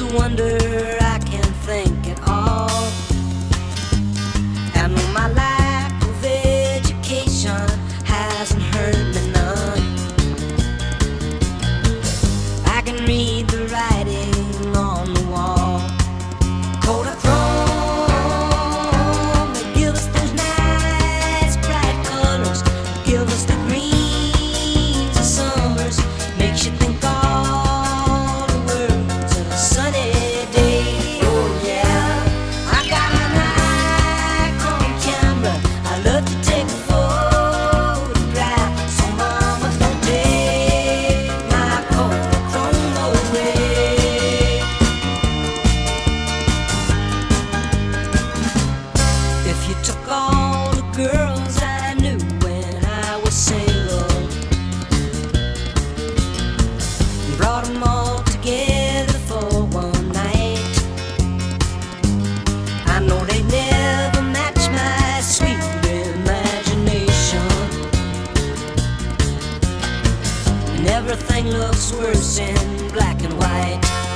It's wonder I can't think at all. And know my life. day. And everything looks worse in black and white.